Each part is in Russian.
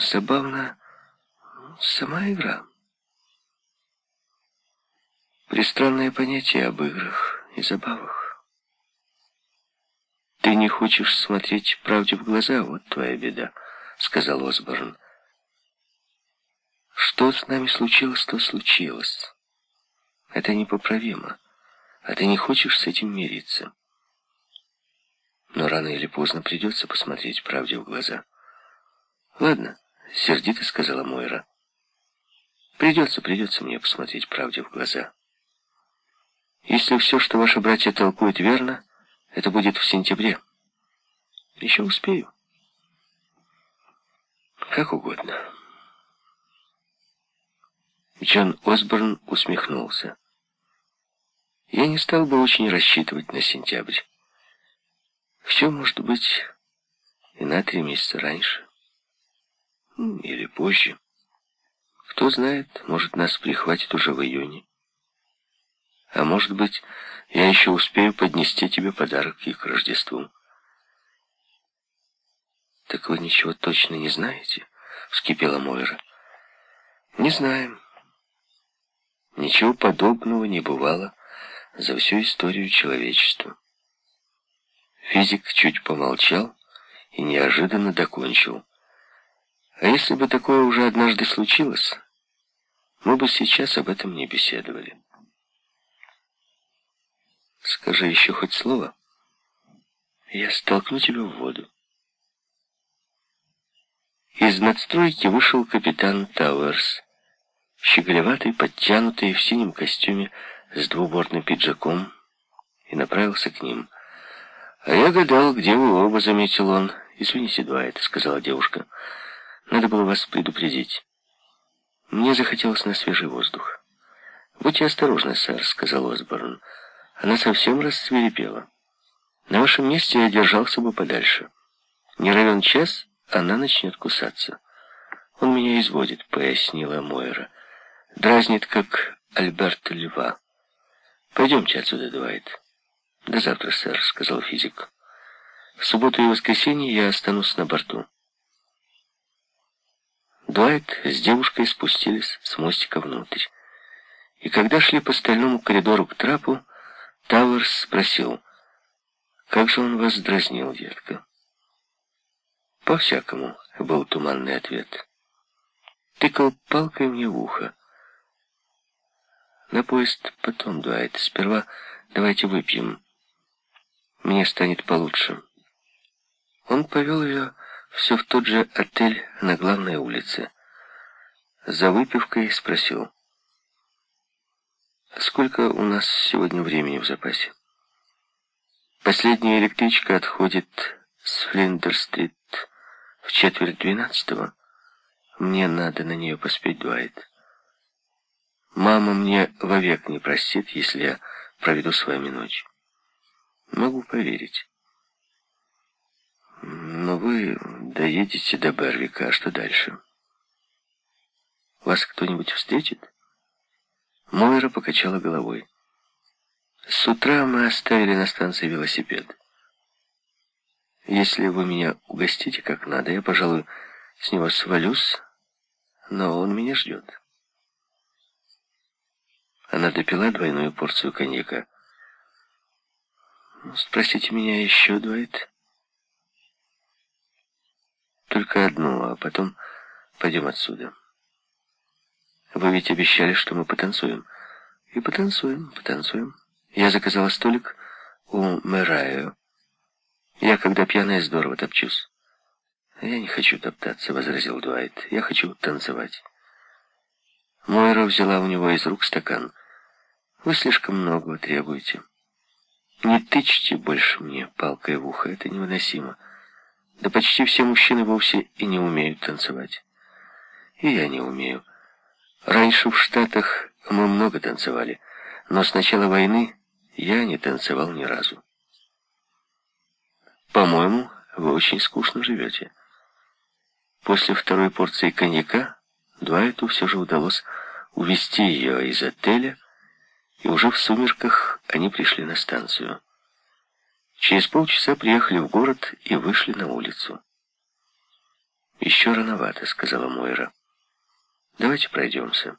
Забавно сама игра. Пристранное понятие об играх и забавах. Ты не хочешь смотреть правде в глаза, вот твоя беда, сказал Осборн. Что с нами случилось, то случилось. Это непоправимо, а ты не хочешь с этим мириться. Но рано или поздно придется посмотреть правде в глаза. Ладно, сердито сказала Мойра. Придется, придется мне посмотреть правде в глаза. Если все, что ваши братья толкуют, верно, это будет в сентябре. Еще успею. Как угодно. Джон Осборн усмехнулся. Я не стал бы очень рассчитывать на сентябрь. Все может быть и на три месяца раньше. Или позже. Кто знает, может, нас прихватит уже в июне. А может быть, я еще успею поднести тебе подарок к Рождеству. «Так вы ничего точно не знаете?» — вскипела Мойра. «Не знаем. Ничего подобного не бывало за всю историю человечества». Физик чуть помолчал и неожиданно докончил. «А если бы такое уже однажды случилось, мы бы сейчас об этом не беседовали». Скажи еще хоть слово, я столкну тебя в воду. Из надстройки вышел капитан Тауэрс, щеголеватый, подтянутый, в синем костюме, с двубортным пиджаком, и направился к ним. «А я гадал, где вы оба», — заметил он. «Извините, Дуайт», — сказала девушка. «Надо было вас предупредить. Мне захотелось на свежий воздух». «Будьте осторожны, сэр», — сказал Осборн. Она совсем рассверепела. На вашем месте я держался бы подальше. Не равен час, она начнет кусаться. Он меня изводит, пояснила Мойра. Дразнит, как Альберт Льва. Пойдемте отсюда, Дуайт. До завтра, сэр, сказал физик. В субботу и воскресенье я останусь на борту. Дуайт с девушкой спустились с мостика внутрь. И когда шли по стальному коридору к трапу, Тауэрс спросил, «Как же он вас дразнил, детка?» «По-всякому», — был туманный ответ. Тыкал палкой мне в ухо. «На поезд потом, Дуайт. Сперва давайте выпьем. Мне станет получше». Он повел ее все в тот же отель на главной улице. За выпивкой спросил, Сколько у нас сегодня времени в запасе? Последняя электричка отходит с Флиндер-стрит в четверть двенадцатого. Мне надо на нее поспеть, Дуайт. Мама мне вовек не простит, если я проведу с вами ночь. Могу поверить. Но вы доедете до Бервика, а что дальше? Вас кто-нибудь встретит? Мойра покачала головой. С утра мы оставили на станции велосипед. Если вы меня угостите как надо, я, пожалуй, с него свалюсь, но он меня ждет. Она допила двойную порцию коньяка. Спросите меня еще, Дуайт. Только одну, а потом пойдем отсюда. Вы ведь обещали, что мы потанцуем. И потанцуем, потанцуем. Я заказала столик у Мэрайо. Я, когда пьяная, здорово топчусь. Я не хочу топтаться, возразил Дуайт. Я хочу танцевать. Мойра взяла у него из рук стакан. Вы слишком многого требуете. Не тычьте больше мне палкой в ухо, это невыносимо. Да почти все мужчины вовсе и не умеют танцевать. И я не умею. Раньше в Штатах мы много танцевали, но с начала войны я не танцевал ни разу. По-моему, вы очень скучно живете. После второй порции коньяка Дуайту все же удалось увести ее из отеля, и уже в сумерках они пришли на станцию. Через полчаса приехали в город и вышли на улицу. «Еще рановато», — сказала Мойра. «Давайте пройдемся».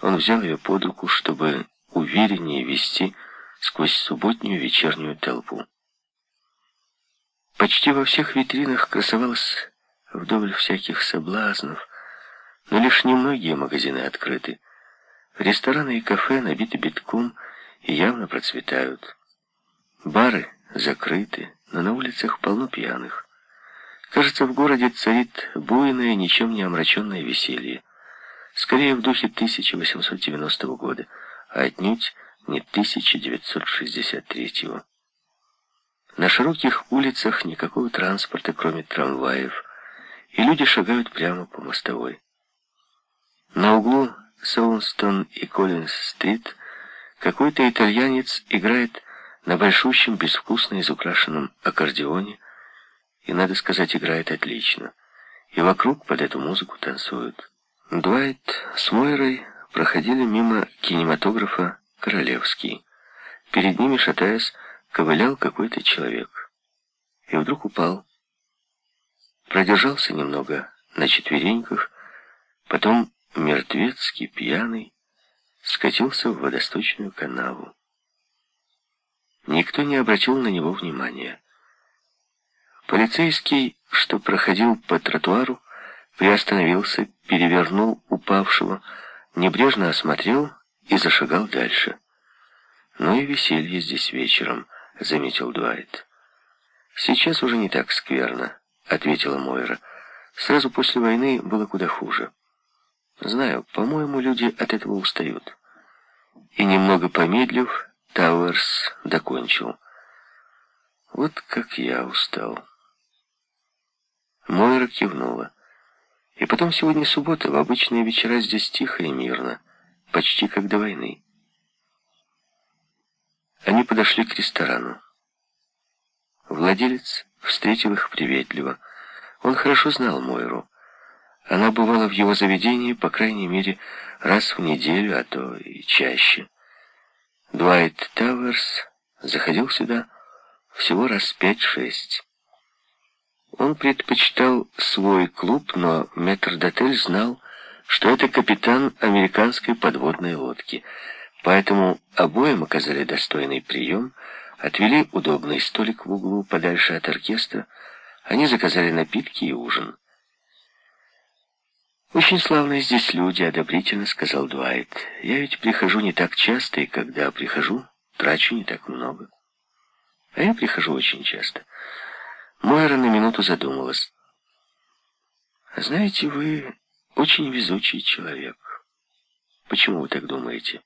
Он взял ее под руку, чтобы увереннее вести сквозь субботнюю вечернюю толпу. Почти во всех витринах красовалось вдоволь всяких соблазнов, но лишь немногие магазины открыты. Рестораны и кафе набиты битком явно процветают. Бары закрыты, но на улицах полно пьяных. Кажется, в городе царит буйное, ничем не омраченное веселье. Скорее в духе 1890 года, а отнюдь не 1963 -го. На широких улицах никакого транспорта, кроме трамваев, и люди шагают прямо по мостовой. На углу Соунстон и Коллинс-стрит какой-то итальянец играет на большущем, безвкусно изукрашенном аккордеоне, и, надо сказать, играет отлично. И вокруг под эту музыку танцуют. Дуайт с Мойрой проходили мимо кинематографа «Королевский». Перед ними, шатаясь, ковылял какой-то человек. И вдруг упал. Продержался немного на четвереньках, потом мертвецкий, пьяный, скатился в водосточную канаву. Никто не обратил на него внимания. Полицейский, что проходил по тротуару, приостановился, перевернул упавшего, небрежно осмотрел и зашагал дальше. «Ну и веселье здесь вечером», — заметил Дуайт. «Сейчас уже не так скверно», — ответила Мойра. «Сразу после войны было куда хуже». «Знаю, по-моему, люди от этого устают». И немного помедлив, Тауэрс докончил. «Вот как я устал». Мойра кивнула. И потом сегодня суббота, в обычные вечера здесь тихо и мирно, почти как до войны. Они подошли к ресторану. Владелец встретил их приветливо. Он хорошо знал Мойру. Она бывала в его заведении, по крайней мере, раз в неделю, а то и чаще. Дуайт Тауэрс заходил сюда всего раз пять-шесть. Он предпочитал свой клуб, но метрдотель знал, что это капитан американской подводной лодки. Поэтому обоим оказали достойный прием, отвели удобный столик в углу подальше от оркестра, они заказали напитки и ужин. «Очень славные здесь люди», — одобрительно сказал Дуайт. «Я ведь прихожу не так часто, и когда прихожу, трачу не так много. А я прихожу очень часто». Мойра на минуту задумалась. «Знаете, вы очень везучий человек. Почему вы так думаете?»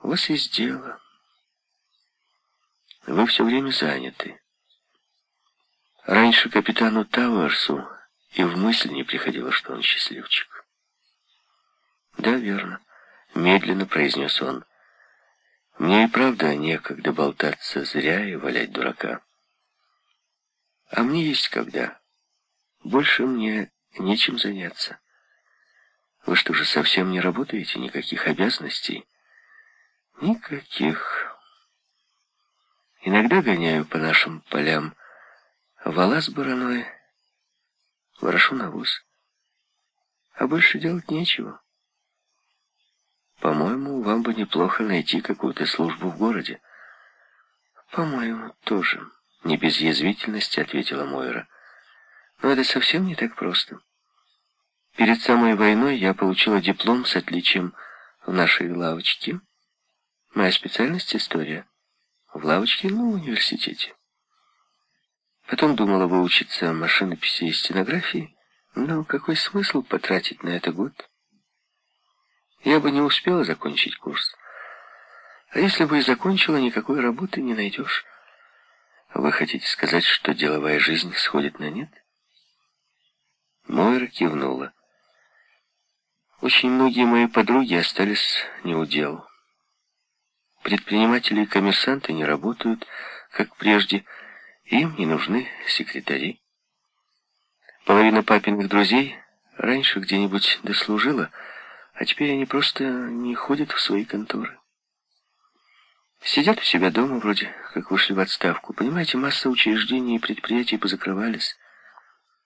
«У вас есть дело. Вы все время заняты. Раньше капитану Тауэрсу и в мысль не приходило, что он счастливчик. «Да, верно», — медленно произнес он. «Мне и правда некогда болтаться зря и валять дурака». А мне есть когда. Больше мне нечем заняться. Вы что же, совсем не работаете? Никаких обязанностей? Никаких. Иногда гоняю по нашим полям вала с бараной, ворошу навоз. А больше делать нечего. По-моему, вам бы неплохо найти какую-то службу в городе. По-моему, тоже. Не без язвительности ответила Мойра. Но это совсем не так просто. Перед самой войной я получила диплом с отличием в нашей лавочке. Моя специальность — история. В лавочке, ну, в университете. Потом думала выучиться машинописи и стенографии, но какой смысл потратить на это год? Я бы не успела закончить курс. А если бы и закончила, никакой работы не найдешь. Вы хотите сказать, что деловая жизнь сходит на нет? Мойра кивнула. Очень многие мои подруги остались не у дел. Предприниматели и коммерсанты не работают, как прежде, им не нужны секретари. Половина папиных друзей раньше где-нибудь дослужила, а теперь они просто не ходят в свои конторы. Сидят у себя дома, вроде как вышли в отставку. Понимаете, масса учреждений и предприятий позакрывались.